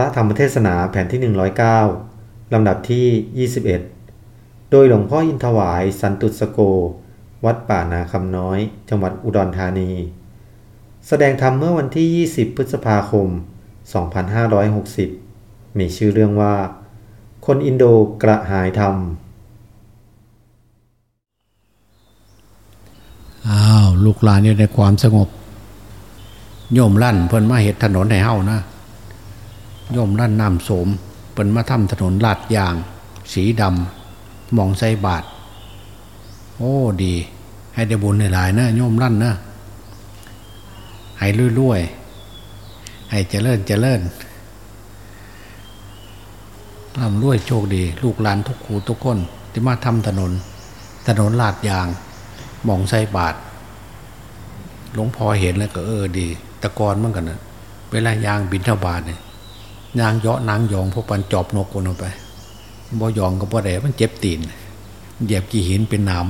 ระธรรมเทศนาแผ่นที่ 109 ลำดับที่ 21 โดยหลวงพ่ออินทวายสันตุสโก วัดป่านาคำน้อย จังหวัดอุดรธานี แสดงธรรมเมื่อวันที่ 20 พฤษภาคม 2560 มีชื่อเรื่องว่า คนอินโดกระหายธรรม อ้าว ลูกหลานอยู่ในความสงบ โยมลั่นเพิ่นมาเห็ดถนนให้เฮานะ โยมลั่นน้ำโสมเพิ่นมาทำถนนลาดยาง สีดำมองใส่บาท โอ้ดี ให้ได้บุญหลายๆนะโยมลั่นนะให้รวยๆให้เจริญเจริญร่ำรวยโชคดี ลูกหลานทุกคูทุกคนที่มาทำถนน ถนนลาดยางมองใส่บาทหลวงพ่อเห็นแล้วก็เออดี ตะกอนเมือกันนะเวลายางบินเท่าบาทเนี่ย ยางเยาะนางยองพวกปันจอบนกคนออกไปบ่ยองก็บ่ได้มันเจ็บตีนเหยียบกี่หินเป็นน้ำ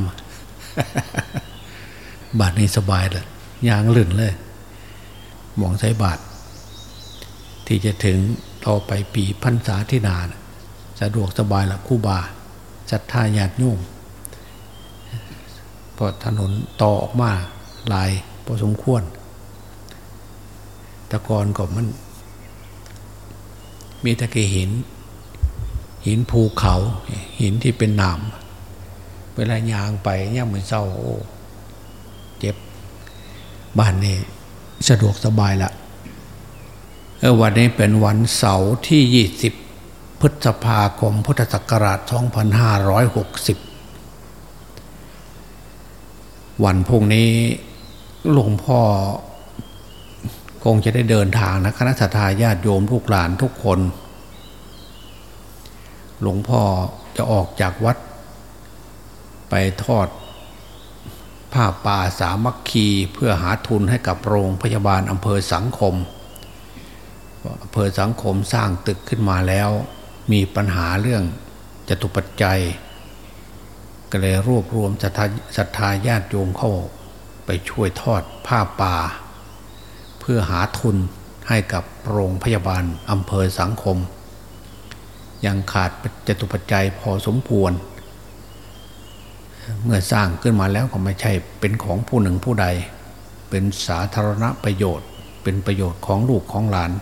บาทนี้สบายเลยยางลื่นเลยมองใส่บาทที่จะถึงต่อไปปีพันษาที่นานสะดวกสบายละคู่บาศรัทธาญาติโยมพอถนนต่อออกมาลายพอสมควรตะกอนก็มัน มีตะกีหิน หินภูเขา หินที่เป็นหนามเวลายางไปเนี่ยเหมือนเศร้าโอ้เจ็บบ้านนี้สะดวกสบายละวันนี้เป็นวันเสาร์ที่ 20 พฤษภาคมพุทธศักราช 2560 วันพรุ่งนี้หลวงพ่อ คงจะได้เดินทางนะคณะสัตยาญาติโยมลูกหลานทุกคน หลวงพ่อจะออกจากวัด ไปทอดผ้าป่าสามัคคีเพื่อหาทุนให้กับโรงพยาบาลอำเภอสังคมอำเภอสังคมสร้างตึกขึ้นมาแล้ว มีปัญหาเรื่องจตุปัจจัย ก็เลยรวบรวมศรัทธาญาติโยมเข้าไปช่วยทอดผ้าป่า พื่อหาทุนให้กับโรงพยาบาลอำเภอสังคม ยังขาดจตุปัจจัยพอสมควร เมื่อสร้างขึ้นมาแล้วก็ไม่ใช่เป็นของผู้หนึ่งผู้ใด เป็นสาธารณประโยชน์ เป็นประโยชน์ของลูกของหลาน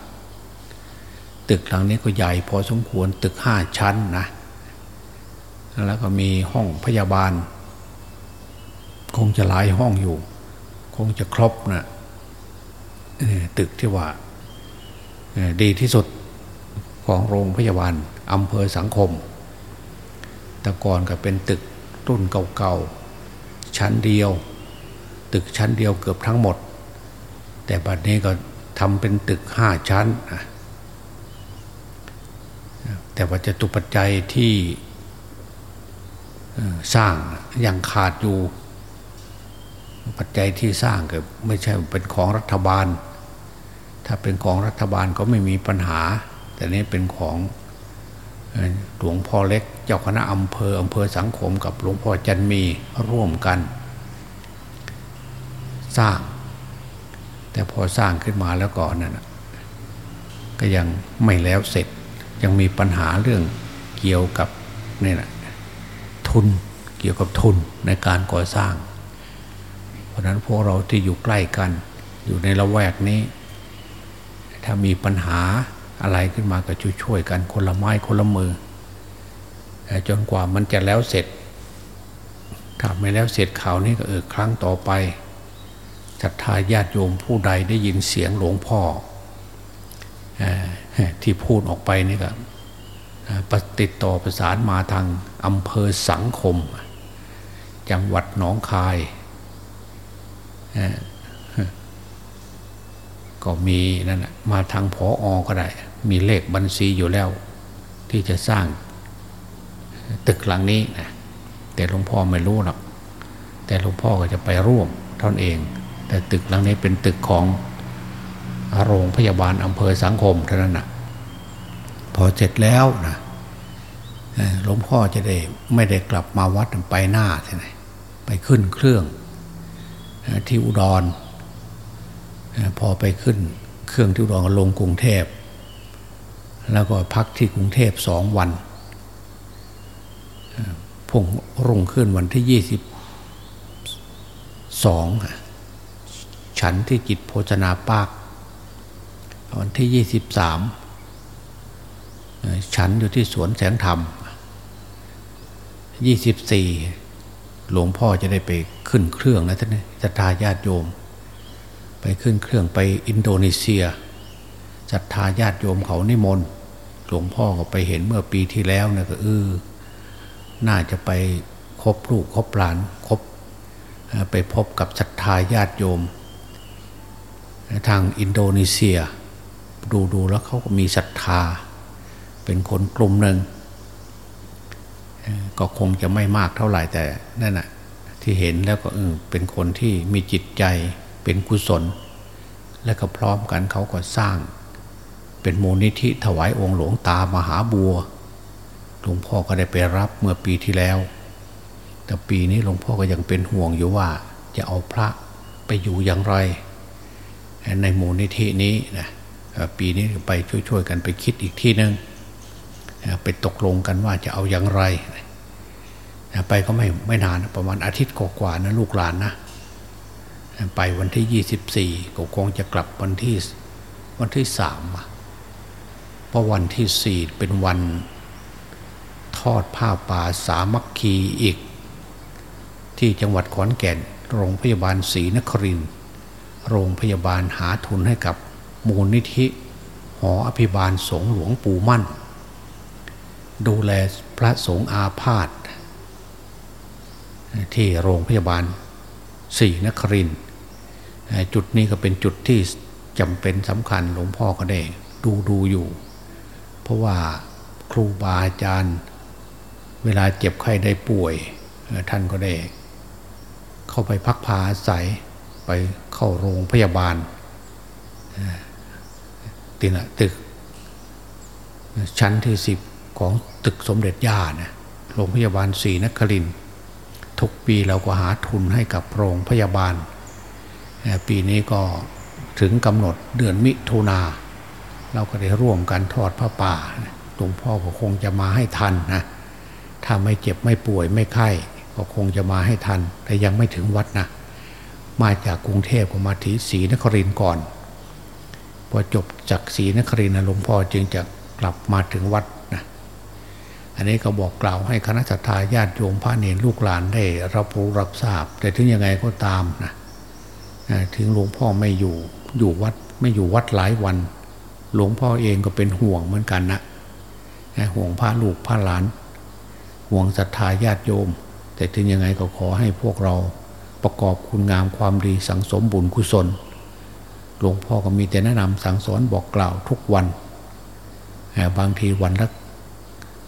ตึกหลังนี้ก็ใหญ่พอสมควรตึกห้าชั้นนะ แล้วก็มีห้องพยาบาล คงจะหลายห้องอยู่ คงจะครบนะ ตึกที่ว่าดีที่สุดของโรงพยาบาลอำเภอสังคม แต่ก่อนก็เป็นตึกรุ่นเก่าๆ ชั้นเดียว ตึกชั้นเดียวเกือบทั้งหมด แต่บัดนี้ก็ทำเป็นตึกห้าชั้น แต่ว่าจะตุปัจจัยที่สร้างยังขาดอยู่ ปัจจัยที่สร้างก็ไม่ใช่เป็นของรัฐบาล ถ้าเป็นของรัฐบาลก็ไม่มีปัญหา แต่นี้เป็นของหลวงพ่อเล็ก เจ้าคณะอำเภออำเภอสังคมกับหลวงพ่อจันมีร่วมกัน สร้าง แต่พอสร้างขึ้นมาแล้วก่อนนั่นก็ยังไม่แล้วเสร็จ ยังมีปัญหาเรื่องเกี่ยวกับนี่แหละทุนเกี่ยวกับทุนในการก่อสร้าง ราะนั้นพวกเราที่อยู่ใกล้กัน อยู่ในละแวกนี้ ถ้ามีปัญหาอะไรขึ้นมาก็ช่วยๆกันคนละไม้คนละมือ จนกว่ามันจะแล้วเสร็จถ้าไม่แล้วเสร็จข่าวนี้ก็เออครั้งต่อไปศรัทธาญาติโยมผู้ใดได้ยินเสียงหลวงพ่อที่พูดออกไปนี่ก็ปติดต่อประสานมาทางอำเภอสังคม จังหวัดหนองคาย ก็มีนั่นมาทางพออก็ได้ มีเลขบัญชีอยู่แล้ว ที่จะสร้างตึกหลังนี้นะแต่หลวงพ่อไม่รู้หรอกแต่หลวงพ่อก็จะไปร่วมท่านเอง แต่ตึกหลังนี้เป็นตึกของโรงพยาบาลอำเภอสังคมเท่านั้นนะพอเสร็จแล้วนะหลวงพ่อจะได้ไม่ได้กลับมาวัดไปหน้าใช่ไหมไปขึ้นเครื่อง ที่อุดรพอไปขึ้น เครื่องที่อุดรลงกรุงเทพ แล้วก็พักที่กรุงเทพสองวันพุ่งรุ่งขึ้นวันที่ยี่สิบสองฉันที่จิตโภชนาปากวันที่ยี่สิบสามฉันอยู่ที่สวนแสงธรรมยี่สิบสี่ หลวงพ่อจะได้ไปขึ้นเครื่องนะท่านศรัทธาญาติโยม ไปขึ้นเครื่องไปอินโดนีเซียศรัทธาญาติโยมเขานิมนต์หลวงพ่อก็ไปเห็นเมื่อปีที่แล้วนะก็เออน่าจะไปคบลูกคบหลานคบไปพบกับศรัทธาญาติโยม ทางอินโดนีเซีย ดูดูแล้วเขาก็มีศรัทธา เป็นคนกลุ่มหนึ่ง ก็คงจะไม่มากเท่าไหร่แต่นั่นแหะที่เห็นแล้วก็เออเป็นคนที่มีจิตใจเป็นกุศล และก็พร้อมกันเขาก็สร้าง เป็นมูลนิธิถวายองค์หลวงตามหาบัวหลวงพ่อก็ได้ไปรับเมื่อปีที่แล้ว แต่ปีนี้หลวงพ่อก็ยังเป็นห่วงอยู่ว่า จะเอาพระไปอยู่อย่างไร ในมูลนิธินี้นะปีนี้ไปช่วยๆกันไปคิดอีกที่นึง ไปตกลงกันว่าจะเอาอย่างไร ไปก็ไม่ไม่นานประมาณอาทิตย์กว่าๆนะลูกหลานนะ ไปวันที่ยี่สิบสี่ก็คงจะกลับวันที่วันที่สามเพราะวันที่สี่เป็นวันทอดผ้าป่าสามัคคีอีก ที่จังหวัดขอนแก่น โรงพยาบาลศรีนคริน โรงพยาบาลหาทุนให้กับมูลนิธิ หออภิบาลสงหลวงปู่มั่น ดูแลพระสงฆ์อาพาธที่โรงพยาบาลสี่นครินจุดนี้ก็เป็นจุดที่จำเป็นสำคัญหลวงพ่อก็ได้ดูดูอยู่ เพราะว่าครูบาอาจารย์ เวลาเจ็บไข้ได้ป่วย ท่านก็ได้ เข้าไปพักพาอาศัยไปเข้าโรงพยาบาลตินะตึก ชั้นที่สิบ ของตึกสมเด็จย่านะโรงพยาบาลศรีนครินทุกปีเราก็หาทุนให้กับโรงพยาบาล ปีนี้ก็ถึงกำหนดเดือนมิถุนาเราก็ได้ร่วมกันทอดพระป่าหลวงพ่อก็คงจะมาให้ทันนะถ้าไม่เจ็บไม่ป่วยไม่ไข้ก็คงจะมาให้ทัน แต่ยังไม่ถึงวัดนะ มาจากกรุงเทพก็มาที่ศรีนครินก่อน พอจบจากศรีนครินหลวงพ่อจึงจะกลับมาถึงวัด อันนี้ก็บอกกล่าวให้คณะสัตยาญาติโยมพระเนรลูกหลานได้รับรู้รับทราบ แต่ถึงยังไงก็ตามนะถึงหลวงพ่อไม่อยู่อยู่วัดไม่อยู่วัดหลายวัน หลวงพ่อเองก็เป็นห่วงเหมือนกันนะห่วงพระลูกพระหลาน ห่วงศรัทธาญาติโยม แต่ถึงยังไงก็ขอให้พวกเราประกอบคุณงามความดีสังสมบุญกุศล หลวงพ่อก็มีแต่แนะนำสั่งสอนบอกกล่าวทุกวัน บางทีวันละ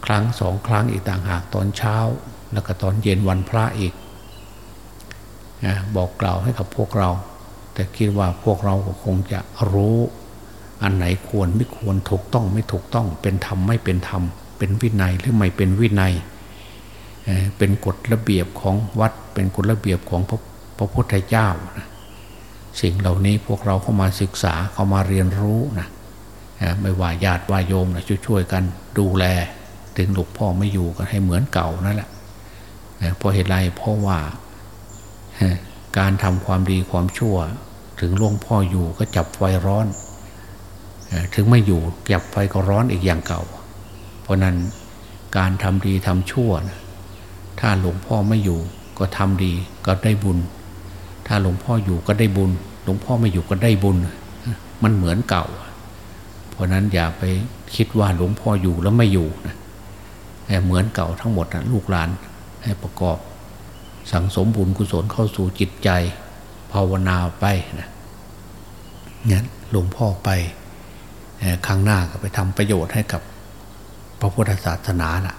ครั้งสองครั้งอีกต่างหากตอนเช้า แล้วก็ตอนเย็นวันพระอีกนะบอกกล่าวให้กับพวกเรา แต่คิดว่าพวกเราก็คงจะรู้อันไหนควรไม่ควรถูกต้องไม่ถูกต้องเป็นธรรมไม่เป็นธรรม เป็นวินัยหรือไม่เป็นวินัย เป็นกฎระเบียบของวัด เป็นกฎระเบียบของพระพระพุทธเจ้านะสิ่งเหล่านี้พวกเราเข้ามาศึกษาเข้ามาเรียนรู้นะไม่ว่าญาติว่าโยมนะช่วยๆกันดูแล ถึงหลวงพ่อไม่อยู่ก็ให้เหมือนเก่านั่นแหละเพราะเหตุไรเพราะว่าการทำความดีความชั่ว ถึงหลวงพ่ออยู่ก็จับไฟร้อน ถึงไม่อยู่จับไฟก็ร้อนอีกอย่างเก่า เพราะนั้นการทำดีทำชั่วถ้าหลวงพ่อไม่อยู่ก็ทำดีก็ได้บุญ ถ้าหลวงพ่ออยู่ก็ได้บุญ หลวงพ่อไม่อยู่ก็ได้บุญ มันเหมือนเก่า เพราะนั้นอย่าไปคิดว่าหลวงพ่ออยู่แล้วไม่อยู่นะ เหมือนเก่าทั้งหมดนะลูกหลานให้ประกอบ สังสมบุญกุศลเข้าสู่จิตใจ ภาวนาไปนะเนี่ยหลวงพ่อไปครั้งหน้าก็ไปทำประโยชน์ให้กับพระพุทธศาสนานะ่ะ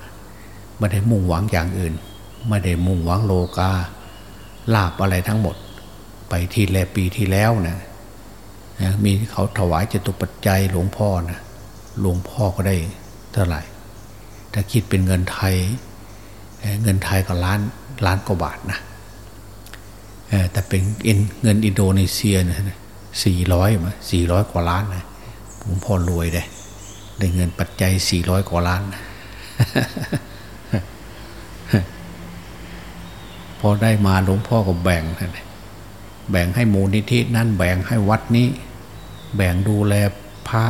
ไม่ได้มุ่งหวังอย่างอื่น ไม่ได้มุ่งหวังโลกาลาบอะไรทั้งหมด ไปที่แลปีที่แล้วนะมีเขาถวายจตุปัจจัยหลวงพ่อนะหลวงพ่อก็ได้เท่าไหร่ ถ้าคิดเป็นเงินไทย เงินไทยก็ล้านล้านกว่าบาทนะแต่เป็นเงินอินโดนีเซียนะสี่ร้อยมาสี่ร้อยกว่าล้านนะผมพอรวยเลยได้เงินปัจจัยสี่ร้อยกว่าล้านพอได้มาหลวงพ่อก็แบ่งแบ่งให้มูลนิธินั่นแบ่งให้วัดนี้ แบ่งดูแลพระ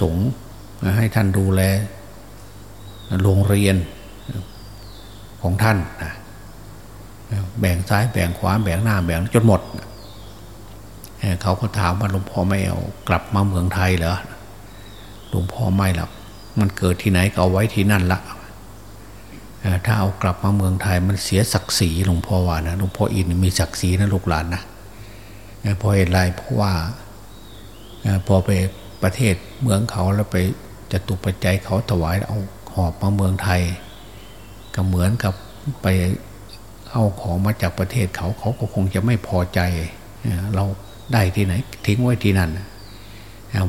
สงฆ์ให้ท่านดูแล โรงเรียนของท่านนะแบ่งซ้ายแบ่งขวาแบ่งหน้าแบ่งจนหมดเขาก็ถามว่าหลวงพ่อไม่เอากลับมาเมืองไทยเหรอหลวงพ่อไม่หรอกมันเกิดที่ไหนก็เอาไว้ที่นั่นละถ้าเอากลับมาเมืองไทยมันเสียศักดิ์ศรีหลวงพ่อว่านะหลวงพ่ออินมีศักดิ์ศรีนะลูกหลานนะเพราะเหตุไรเพราะว่าพอไปประเทศเมืองเขาแล้วไปจะตุปัจจัยเขาถวายเอา หอบมาเมืองไทย ก็เหมือนกับไปเอาของมาจากประเทศเขาเขาก็คงจะไม่พอใจ เราได้ที่ไหน ทิ้งไว้ที่นั่น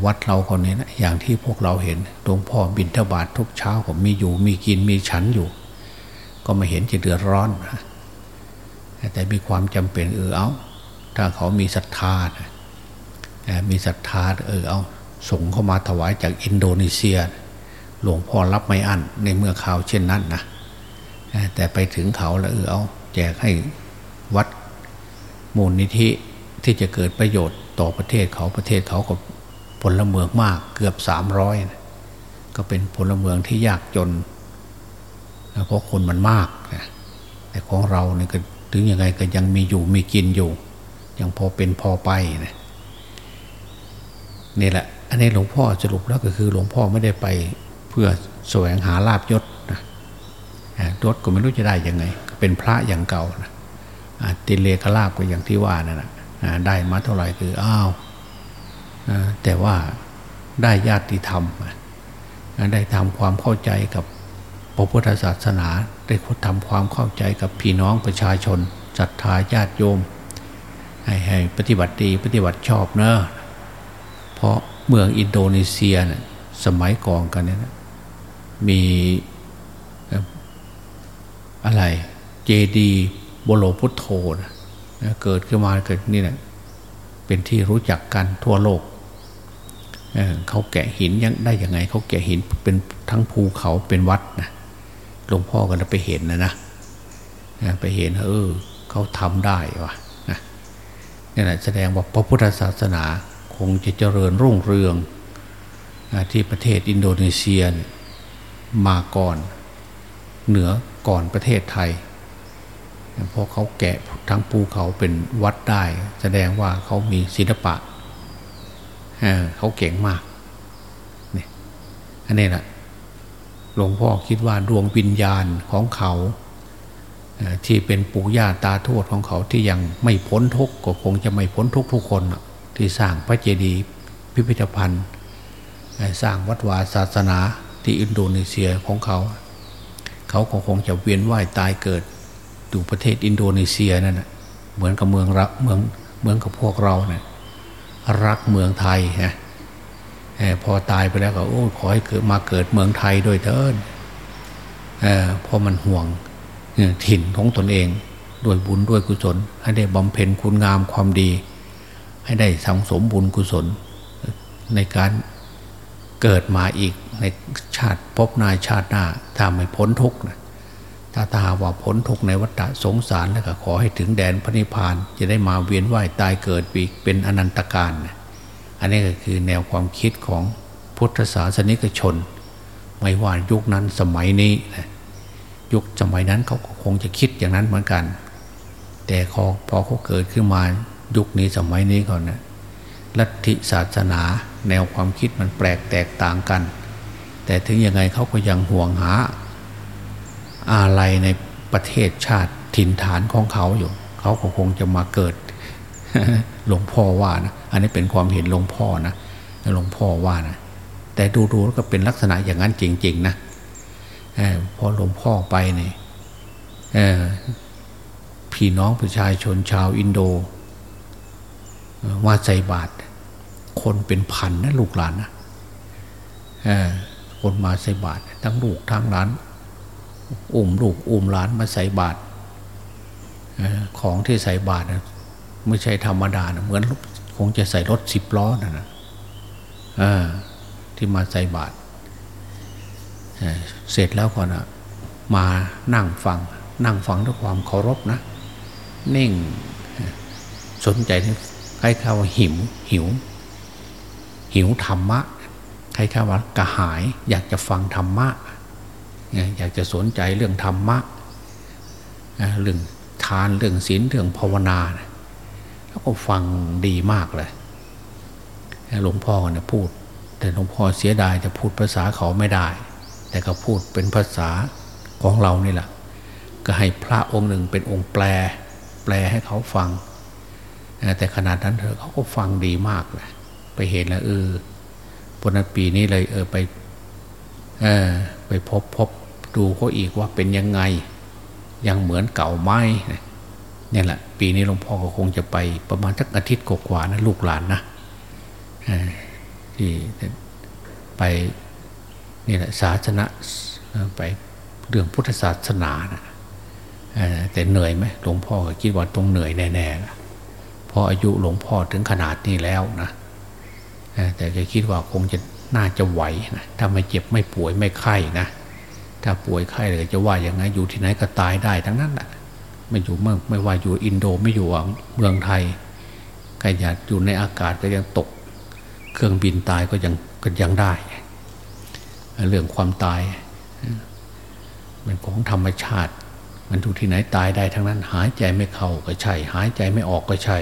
วัดเราคนนี้นะอย่างที่พวกเราเห็นหลวงพ่อบินทบาททุกเช้าผมมีอยู่มีกินมีฉันอยู่ ก็ไม่เห็นจะเดือดร้อนแต่มีความจำเป็นเออเอาถ้าเขามีศรัทธามีศรัทธาเออเอาส่งเข้ามาถวายจากอินโดนีเซีย หลวงพ่อรับไม่อั้นในเมื่อข่าวเช่นนั้นนะแต่ไปถึงเขาแล้วเออเอาแจกให้วัดมูลนิธิที่จะเกิดประโยชน์ต่อประเทศเขาประเทศเขาก็พลเมืองมากเกือบสามร้อยก็เป็นพลเมืองที่ยากจนเพราะคนมันมากนะแต่ของเราเนี่ยถึงยังไงก็ยังมีอยู่มีกินอยู่ ยังพอเป็นพอไปนะนี่แหละ อันนี้หลวงพ่อสรุปแล้วก็คือหลวงพ่อไม่ได้ไป พื่อแสวงหาลาบยศนะยศก็ไม่รู้จะได้ยังไง เป็นพระอย่างเก่านะติเลกลาบก็อย่างที่ว่านั่นนะได้มาเท่าไหร่คืออ้าวแต่ว่าได้ญาติธรรม ได้ทำความเข้าใจกับพระพุทธศาสนา ได้ทำความเข้าใจกับพี่น้องประชาชนศรัทธาญาติโยมให้ให้ปฏิบัติดีปฏิบัติชอบเนอะเพราะเมืองอินโดนีเซียเนี่ยสมัยก่อนกันเนี่ย มีอะไร เจดีบโลพุทโธนะเกิดขึ้นมาเกิดนี่นะเป็นที่รู้จักกันทั่วโลกเเขาแกะหินยังได้ยังไง เขาแกะหินเป็นทั้งภูเขาเป็นวัดนะหลวงพ่อก็ไปเห็นนะนะไปเห็นเออเขาทำได้วะนะนี่แหละแสดงว่าพระพุทธศาสนาคงจะเจริญรุ่งเรืองที่ประเทศอินโดนีเซีย มาก่อน เหนือก่อนประเทศไทยเพราะเขาแกะทั้งภูเขาเป็นวัดได้ แสดงว่าเขามีศิลปะเเขาเก่งมากนี่อันนี้แหละหลวงพ่อคิดว่าดวงวิญญาณของเขาที่เป็นปู่ย่าตาทวดของเขาที่ยังไม่พ้นทุกข์ก็คงจะไม่พ้นทุกทุกคนที่สร้างพระเจดีย์พิพิธภัณฑ์ สร้างวัดวาศาสนา ที่อินโดนีเซียของเขา เขาก็คงจะเวียนว่ายตายเกิดอยู่ประเทศอินโดนีเซียนั่นนะเหมือนกับเมืองรักเมืองเมืองกับพวกเราเนะี่ยรักเมืองไทยนะพอตายไปแล้วก็โอ้ขอให้เกิดมาเกิดเมืองไทยด้วยเถิดเพราะมันห่วงถิ่นของตนเองด้วยบุญด้วยกุศล ให้ได้บำเพ็ญคุณงามความดี ให้ได้สังสมบุญกุศล ในการเกิดมาอีก ในชาติพบนายชาติหน้าถ้าไม่พ้นทุกข์นะถ้าตาว่าพ้นทุกในวัฏสงสารแล้วก็ขอให้ถึงแดนพระนิพพานจะได้มาเวียนว่ายตายเกิดปีเป็นอนันตการอันนี้ก็คือแนวความคิดของพุทธศาสนิกชน ไม่ว่ายุคนั้นสมัยนี้ยุคสมัยนั้นเขาก็คงจะคิดอย่างนั้นเหมือนกัน แต่พอพอเขาเกิดขึ้นมายุคนี้สมัยนี้ก่อนนะลัทธิศาสนา แนวความคิดมันแปลกแตกต่างกัน แต่ถึงยังไงเขาก็ยังห่วงหา อะไรในประเทศชาติถิ่นฐานของเขาอยู่ เขาก็คงจะมาเกิดหลวงพ่อว่านะอันนี้เป็นความเห็นหลวงพ่อนะหลวงพ่อว่านะแต่ดูๆก็เป็นลักษณะอย่างนั้นจริง ๆ นะพอหลวงพ่อไปเนี่ยพี่น้องประชาชนชาวอินโดว่าใจบาทคนเป็นพันนะลูกหลานนะ คนมาใส่บาททั้งลูกทั้งหลานอุ้มลูกอุ้มหลานมาใส่บาตรของที่ใส่บาตรไม่ใช่ธรรมดานะเหมือนคงจะใส่รถสิบล้อนะนะที่มาใส่บาตรเสร็จแล้วก่อนนะมานั่งฟัง นั่งฟังด้วยความเคารพนะนิ่งสนใจใครเข้าหิวหิว หิวธรรมะ ครเข้าว่ากระหาย อยากจะฟังธรรมะอยากจะสนใจเรื่องธรรมะเรื่องทานเรื่องศีลเรื่องภาวนาแล้วก็ฟังดีมากเลยหลวงพ่อเนี่ยพูด แต่หลวงพ่อเสียดายจะพูดภาษาเขาไม่ได้ แต่ก็พูดเป็นภาษาของเรานี่แหละก็ให้พระองค์หนึ่งเป็นองค์แปล แปลให้เขาฟัง แต่ขนาดนั้นเธอเขาก็ฟังดีมากเลยไปเห็นแล้วเออ ปนปีนี้เลยเออไปเออไปพบพบดูเขาอีกว่าเป็นยังไง ยังเหมือนเก่าไหมเนี่ยแหละ ปีนี้หลวงพ่อก็คงจะไปประมาณสักอาทิตย์กว่าๆนะลูกหลานนะที่ไปนี่แหละศาสนาไปเรื่องพุทธศาสนานะแต่เหนื่อยไหมหลวงพ่อคิดว่าต้องเหนื่อยแน่ๆเพราะอายุหลวงพ่อถึงขนาดนี้แล้วนะ แต่ก็คิดว่าคงจะน่าจะไหวนะถ้าไม่เจ็บไม่ป่วยไม่ไข้นะถ้าป่วยไข้เลยจะว่าอย่างไงอยู่ที่ไหนก็ตายได้ทั้งนั้นแหละไม่อยู่เมืองไม่ว่าอยู่อินโดไม่อยู่เมืองไทยใครอยากอยู่ในอากาศก็ยังตก เครื่องบินตายก็ยังก็ยังได้ เรื่องความตายเป็นของธรรมชาติ มันอยู่ที่ไหนตายได้ทั้งนั้น หายใจไม่เข้าก็ใช่ หายใจไม่ออกก็ใช่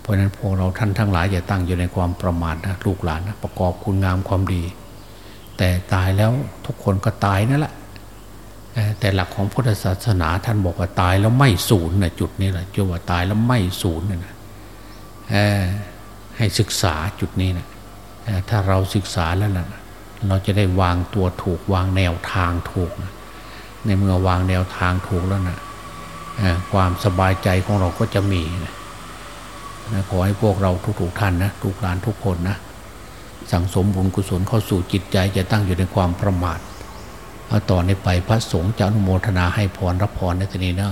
เพราะนั้นพวกเราท่านทั้งหลายอย่าตั้งอยู่ในความประมาทนะลูกหลานนะประกอบคุณงามความดี แต่ตายแล้วทุกคนก็ตายนั่นแหละแต่หลักของพุทธศาสนาท่านบอกว่าตายแล้วไม่สูญนะจุดนี้แหละจุดว่าตายแล้วไม่สูญนะให้ศึกษาจุดนี้นะถ้าเราศึกษาแล้วนะเราจะได้วางตัวถูกวางแนวทางถูกนะในเมื่อวางแนวทางถูกแล้วนะความสบายใจของเราก็จะมีนะ ขอให้พวกเราทุกๆท่านนะทุกหลานทุกคนนะสั่งสมบุญกุศลเข้าสู่จิตใจจะตั้งอยู่ในความประมาทเอาต่อนในไปพระสงฆ์จะอนุโมทนาให้พรรับพรในทีนี้นะ